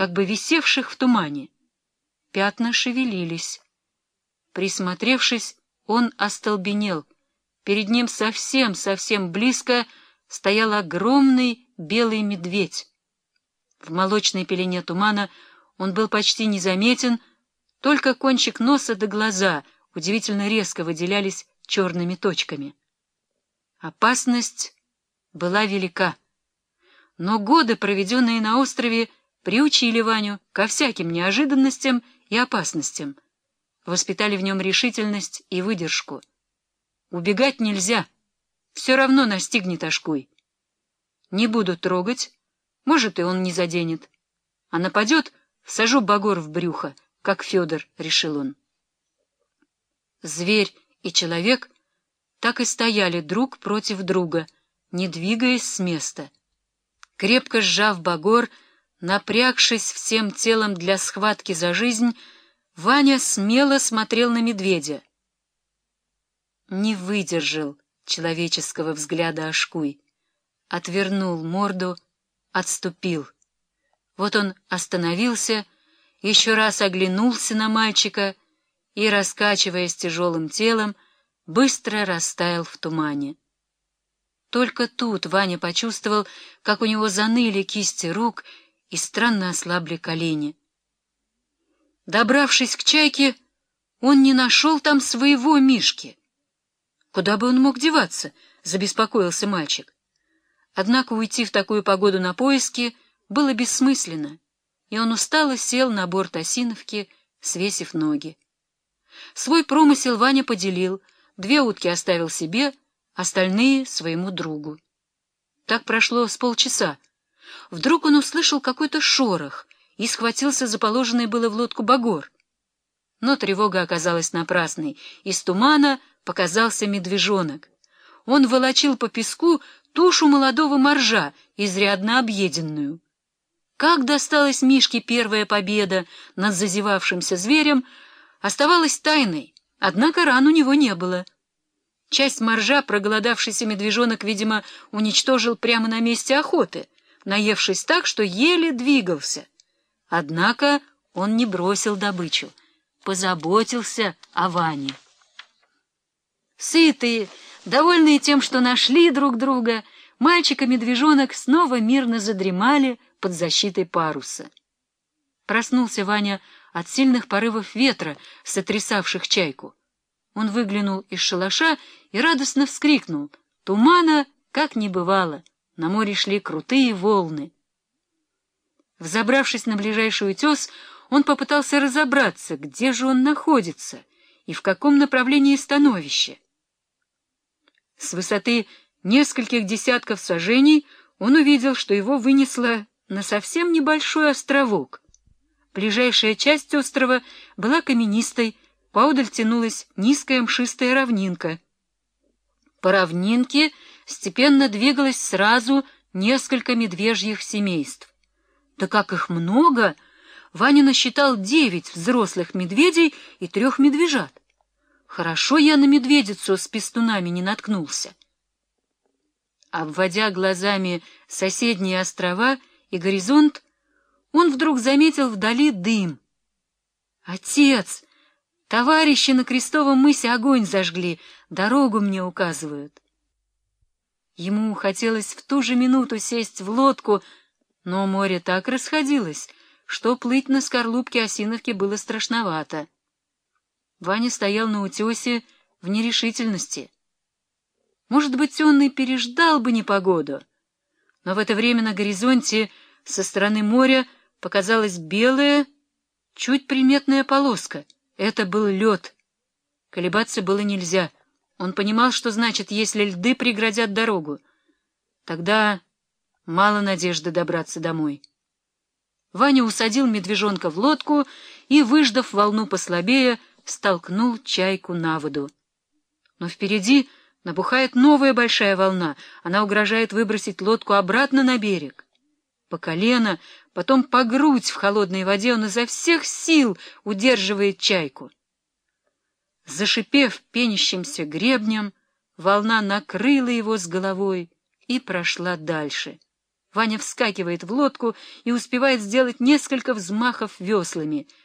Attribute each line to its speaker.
Speaker 1: как бы висевших в тумане. Пятна шевелились. Присмотревшись, он остолбенел. Перед ним совсем-совсем близко стоял огромный белый медведь. В молочной пелене тумана он был почти незаметен, только кончик носа до глаза удивительно резко выделялись черными точками. Опасность была велика. Но годы, проведенные на острове, приучили Ваню ко всяким неожиданностям и опасностям, воспитали в нем решительность и выдержку. Убегать нельзя, все равно настигнет Ашкуй. Не буду трогать, может, и он не заденет. А нападет, сажу багор в брюхо, как Федор, — решил он. Зверь и человек так и стояли друг против друга, не двигаясь с места. Крепко сжав багор, напрягшись всем телом для схватки за жизнь, Ваня смело смотрел на медведя. Не выдержал человеческого взгляда Ашкуй, отвернул морду, отступил. Вот он остановился, еще раз оглянулся на мальчика и, раскачиваясь тяжелым телом, быстро растаял в тумане. Только тут Ваня почувствовал, как у него заныли кисти рук и странно ослабли колени. Добравшись к чайке, он не нашел там своего Мишки. Куда бы он мог деваться, забеспокоился мальчик. Однако уйти в такую погоду на поиски было бессмысленно, и он устало сел на борт Осиновки, свесив ноги. Свой промысел Ваня поделил, две утки оставил себе, остальные — своему другу. Так прошло с полчаса. Вдруг он услышал какой-то шорох и схватился за положенный было в лодку багор. Но тревога оказалась напрасной. Из тумана показался медвежонок. Он волочил по песку тушу молодого моржа, изрядно объеденную. Как досталась Мишке первая победа над зазевавшимся зверем, оставалась тайной, однако ран у него не было. Часть моржа проголодавшийся медвежонок, видимо, уничтожил прямо на месте охоты, наевшись так, что еле двигался. Однако он не бросил добычу, позаботился о Ване. Сытые, довольные тем, что нашли друг друга, мальчик и медвежонок снова мирно задремали под защитой паруса. Проснулся Ваня от сильных порывов ветра, сотрясавших чайку. Он выглянул из шалаша и радостно вскрикнул. Тумана как не бывало, на море шли крутые волны. Взобравшись на ближайший утес, он попытался разобраться, где же он находится и в каком направлении становище. С высоты нескольких десятков сажений он увидел, что его вынесло на совсем небольшой островок. Ближайшая часть острова была каменистой, поодаль тянулась низкая мшистая равнинка. По равнинке степенно двигалось сразу несколько медвежьих семейств. Да как их много! Ваня насчитал девять взрослых медведей и трех медвежат. Хорошо я на медведицу с пестунами не наткнулся. Обводя глазами соседние острова и горизонт, он вдруг заметил вдали дым. «Отец! Товарищи на крестовом мысе огонь зажгли, дорогу мне указывают». Ему хотелось в ту же минуту сесть в лодку, но море так расходилось, что плыть на скорлупке Осиновки было страшновато. Ваня стоял на утесе в нерешительности. Может быть, он и переждал бы непогоду, но в это время на горизонте со стороны моря показалась белая, чуть приметная полоска. Это был лед. Колебаться было нельзя. Он понимал, что значит, если льды преградят дорогу. Тогда Мало надежды добраться домой. Ваня усадил медвежонка в лодку и, выждав волну послабее, столкнул чайку на воду. Но впереди набухает новая большая волна. Она угрожает выбросить лодку обратно на берег. По колено, потом по грудь в холодной воде он изо всех сил удерживает чайку. Зашипев пенящимся гребнем, волна накрыла его с головой и прошла дальше. Ваня вскакивает в лодку и успевает сделать несколько взмахов веслами.